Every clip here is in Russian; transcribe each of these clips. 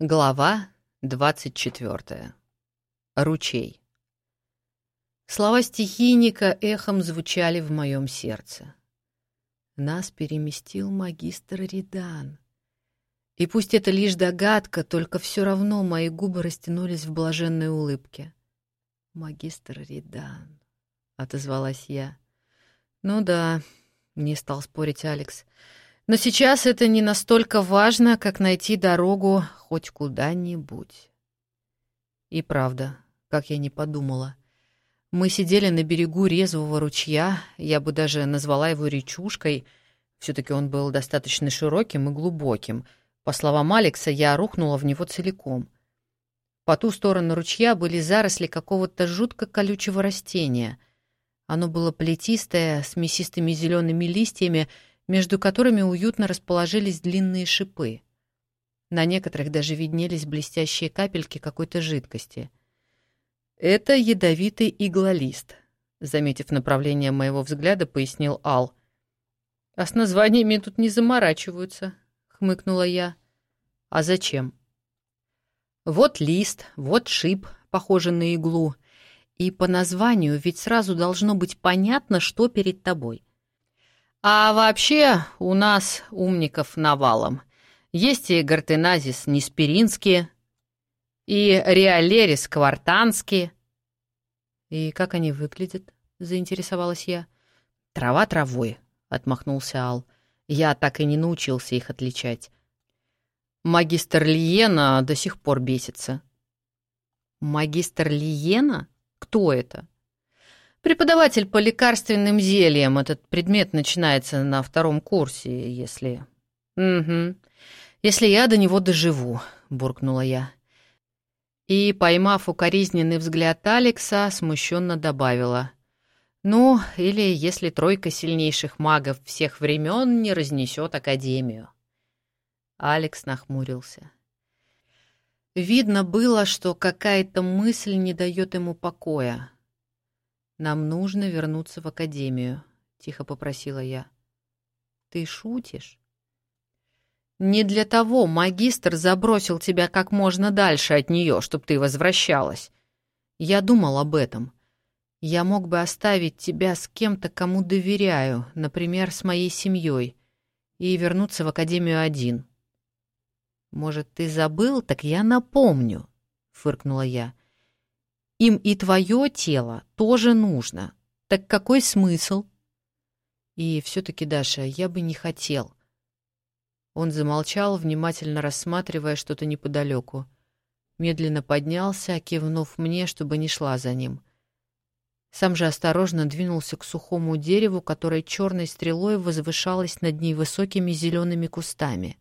Глава 24. Ручей. Слова стихийника эхом звучали в моем сердце. Нас переместил магистр Ридан. И пусть это лишь догадка, только все равно мои губы растянулись в блаженной улыбке. «Магистр Ридан», — отозвалась я. «Ну да», — не стал спорить Алекс, — но сейчас это не настолько важно, как найти дорогу хоть куда-нибудь. И правда, как я не подумала. Мы сидели на берегу резвого ручья, я бы даже назвала его речушкой. Все-таки он был достаточно широким и глубоким. По словам Алекса, я рухнула в него целиком. По ту сторону ручья были заросли какого-то жутко колючего растения. Оно было плетистое, с мясистыми зелеными листьями, между которыми уютно расположились длинные шипы. На некоторых даже виднелись блестящие капельки какой-то жидкости. «Это ядовитый иглолист», — заметив направление моего взгляда, пояснил Ал. «А с названиями тут не заморачиваются», — хмыкнула я. «А зачем?» «Вот лист, вот шип, похожий на иглу. И по названию ведь сразу должно быть понятно, что перед тобой. А вообще у нас умников навалом. Есть и Гартеназис Неспиринский, и Реалерис Квартанский. «И как они выглядят?» — заинтересовалась я. «Трава травой», — отмахнулся Ал. «Я так и не научился их отличать. Магистр Лиена до сих пор бесится». «Магистр Лиена? Кто это?» Преподаватель по лекарственным зельям. Этот предмет начинается на втором курсе, если... Угу. Если я до него доживу, буркнула я. И, поймав укоризненный взгляд Алекса, смущенно добавила. Ну, или если тройка сильнейших магов всех времен не разнесет Академию. Алекс нахмурился. Видно было, что какая-то мысль не дает ему покоя. «Нам нужно вернуться в академию», — тихо попросила я. «Ты шутишь?» «Не для того магистр забросил тебя как можно дальше от нее, чтобы ты возвращалась. Я думал об этом. Я мог бы оставить тебя с кем-то, кому доверяю, например, с моей семьей, и вернуться в академию один». «Может, ты забыл? Так я напомню», — фыркнула я. Им и твое тело тоже нужно. Так какой смысл? И все-таки, Даша, я бы не хотел. Он замолчал, внимательно рассматривая что-то неподалеку. Медленно поднялся, кивнув мне, чтобы не шла за ним. Сам же осторожно двинулся к сухому дереву, которое черной стрелой возвышалось над ней высокими зелеными кустами.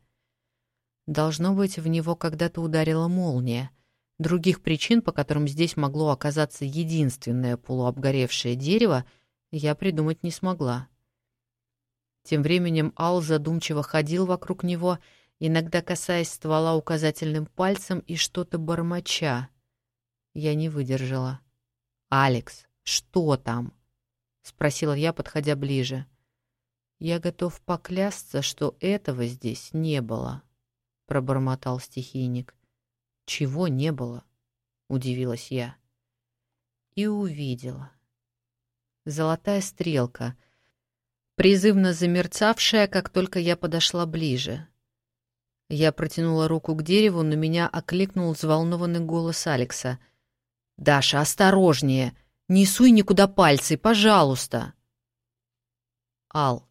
Должно быть, в него когда-то ударила молния. Других причин, по которым здесь могло оказаться единственное полуобгоревшее дерево, я придумать не смогла. Тем временем Ал задумчиво ходил вокруг него, иногда касаясь ствола указательным пальцем и что-то бормоча. Я не выдержала. «Алекс, что там?» — спросила я, подходя ближе. «Я готов поклясться, что этого здесь не было», — пробормотал стихийник. «Чего не было?» — удивилась я. И увидела. Золотая стрелка, призывно замерцавшая, как только я подошла ближе. Я протянула руку к дереву, но меня окликнул взволнованный голос Алекса. «Даша, осторожнее! Не суй никуда пальцы, пожалуйста!» «Ал,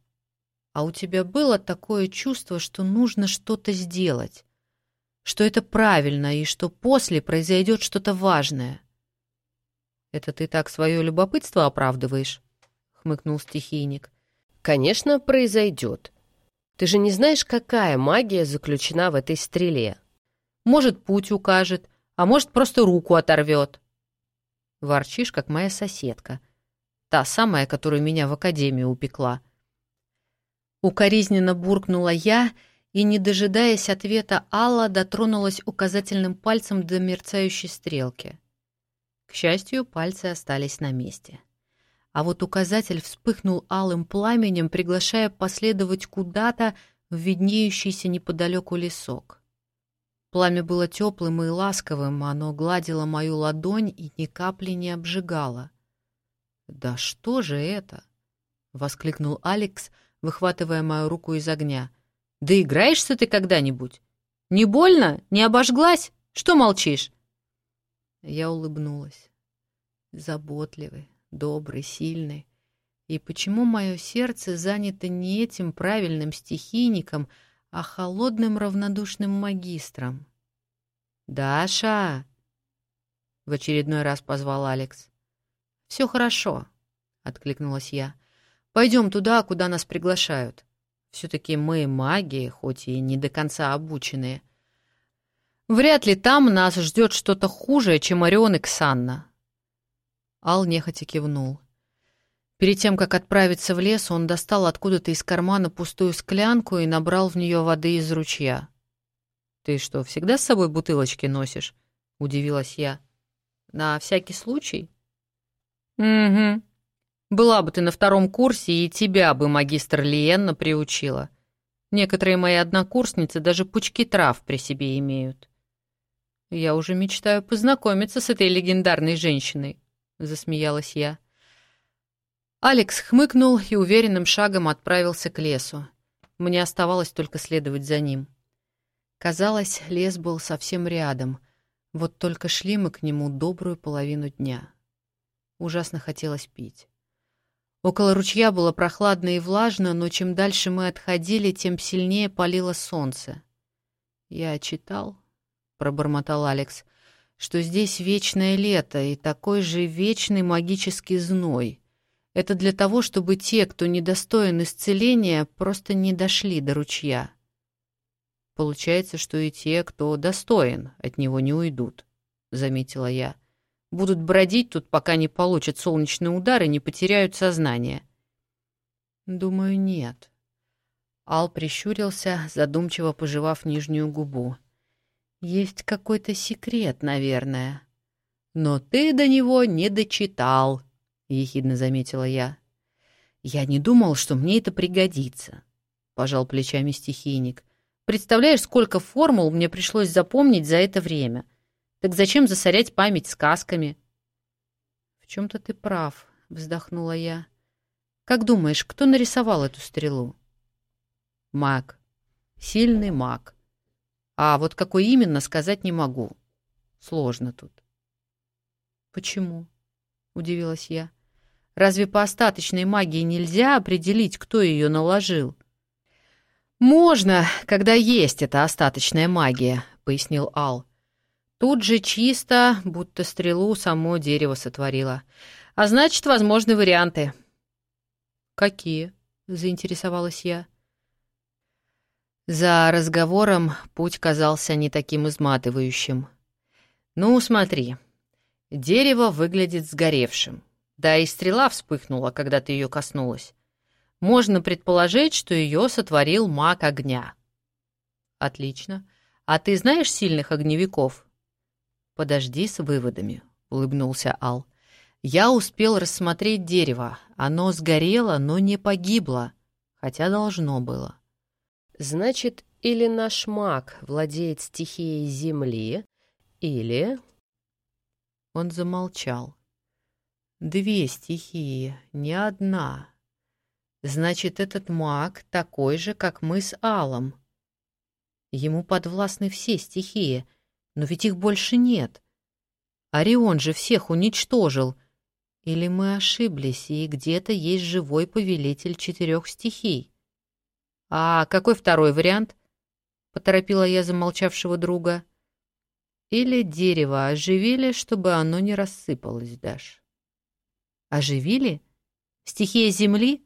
а у тебя было такое чувство, что нужно что-то сделать?» Что это правильно и что после произойдет что-то важное. «Это ты так свое любопытство оправдываешь?» — хмыкнул стихийник. «Конечно, произойдет. Ты же не знаешь, какая магия заключена в этой стреле. Может, путь укажет, а может, просто руку оторвет». Ворчишь, как моя соседка. Та самая, которую меня в академию упекла. Укоризненно буркнула я — и, не дожидаясь ответа, Алла дотронулась указательным пальцем до мерцающей стрелки. К счастью, пальцы остались на месте. А вот указатель вспыхнул алым пламенем, приглашая последовать куда-то в виднеющийся неподалеку лесок. Пламя было теплым и ласковым, оно гладило мою ладонь и ни капли не обжигало. «Да что же это?» — воскликнул Алекс, выхватывая мою руку из огня. «Да играешься ты когда-нибудь? Не больно? Не обожглась? Что молчишь?» Я улыбнулась. Заботливый, добрый, сильный. И почему мое сердце занято не этим правильным стихийником, а холодным равнодушным магистром? «Даша!» — в очередной раз позвал Алекс. «Все хорошо», — откликнулась я. «Пойдем туда, куда нас приглашают. Все-таки мы маги, хоть и не до конца обученные. Вряд ли там нас ждет что-то хуже, чем Орион и Ксанна». Ал нехотя кивнул. Перед тем, как отправиться в лес, он достал откуда-то из кармана пустую склянку и набрал в нее воды из ручья. «Ты что, всегда с собой бутылочки носишь?» — удивилась я. «На всякий случай?» «Угу. Была бы ты на втором курсе, и тебя бы магистр Лиенна приучила. Некоторые мои однокурсницы даже пучки трав при себе имеют». «Я уже мечтаю познакомиться с этой легендарной женщиной», — засмеялась я. Алекс хмыкнул и уверенным шагом отправился к лесу. Мне оставалось только следовать за ним. Казалось, лес был совсем рядом, вот только шли мы к нему добрую половину дня. Ужасно хотелось пить. Около ручья было прохладно и влажно, но чем дальше мы отходили, тем сильнее палило солнце. «Я читал», — пробормотал Алекс, — «что здесь вечное лето и такой же вечный магический зной. Это для того, чтобы те, кто недостоин исцеления, просто не дошли до ручья». Получается, что и те, кто достоин, от него не уйдут, — заметила я. Будут бродить тут, пока не получат солнечный удар и не потеряют сознание. Думаю, нет. Ал прищурился, задумчиво пожевав нижнюю губу. Есть какой-то секрет, наверное. Но ты до него не дочитал, — ехидно заметила я. Я не думал, что мне это пригодится, — пожал плечами стихийник. Представляешь, сколько формул мне пришлось запомнить за это время. Так зачем засорять память сказками? В чем-то ты прав, вздохнула я. Как думаешь, кто нарисовал эту стрелу? Маг. Сильный маг. А вот какой именно, сказать не могу. Сложно тут. Почему? Удивилась я. Разве по остаточной магии нельзя определить, кто ее наложил? «Можно, когда есть эта остаточная магия», — пояснил Ал. «Тут же чисто, будто стрелу само дерево сотворило. А значит, возможны варианты». «Какие?» — заинтересовалась я. За разговором путь казался не таким изматывающим. «Ну, смотри. Дерево выглядит сгоревшим. Да и стрела вспыхнула, когда ты ее коснулась. Можно предположить, что ее сотворил маг огня. Отлично. А ты знаешь сильных огневиков? Подожди с выводами, улыбнулся Ал. Я успел рассмотреть дерево. Оно сгорело, но не погибло, хотя должно было. Значит, или наш маг владеет стихией земли, или... Он замолчал. Две стихии, не одна. Значит, этот маг такой же, как мы с Алом. Ему подвластны все стихии, но ведь их больше нет. Орион же всех уничтожил. Или мы ошиблись, и где-то есть живой повелитель четырех стихий? А какой второй вариант? Поторопила я замолчавшего друга. Или дерево оживили, чтобы оно не рассыпалось, Даш. Оживили? Стихия земли?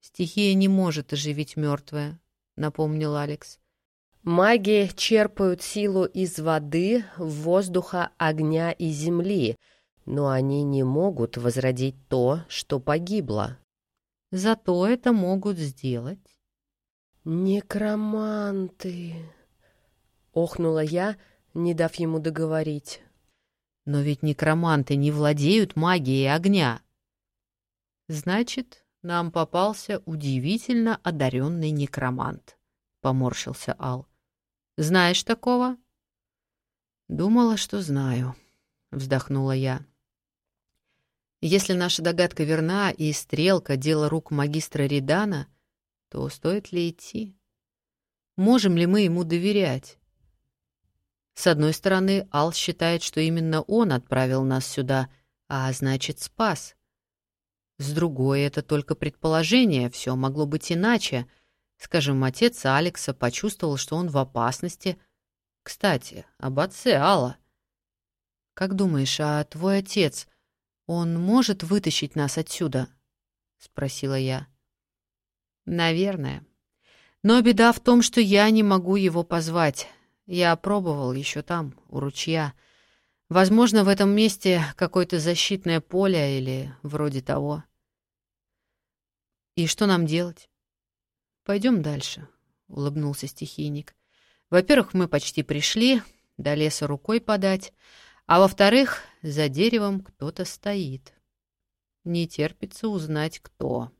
«Стихия не может оживить мертвое», — напомнил Алекс. «Маги черпают силу из воды, воздуха, огня и земли, но они не могут возродить то, что погибло». «Зато это могут сделать». «Некроманты!» — охнула я, не дав ему договорить. «Но ведь некроманты не владеют магией огня». «Значит, нам попался удивительно одаренный некромант», — поморщился Ал. Знаешь такого?» «Думала, что знаю», — вздохнула я. «Если наша догадка верна и стрелка — дело рук магистра Ридана, то стоит ли идти? Можем ли мы ему доверять?» С одной стороны, Ал считает, что именно он отправил нас сюда, а значит, спас. С другой, это только предположение, все могло быть иначе. Скажем, отец Алекса почувствовал, что он в опасности. Кстати, об отце Алла. «Как думаешь, а твой отец, он может вытащить нас отсюда?» — спросила я. «Наверное. Но беда в том, что я не могу его позвать. Я пробовал еще там, у ручья. Возможно, в этом месте какое-то защитное поле или вроде того. И что нам делать? Пойдем дальше, улыбнулся стихийник. Во-первых, мы почти пришли, до леса рукой подать, а во-вторых, за деревом кто-то стоит. Не терпится узнать, кто.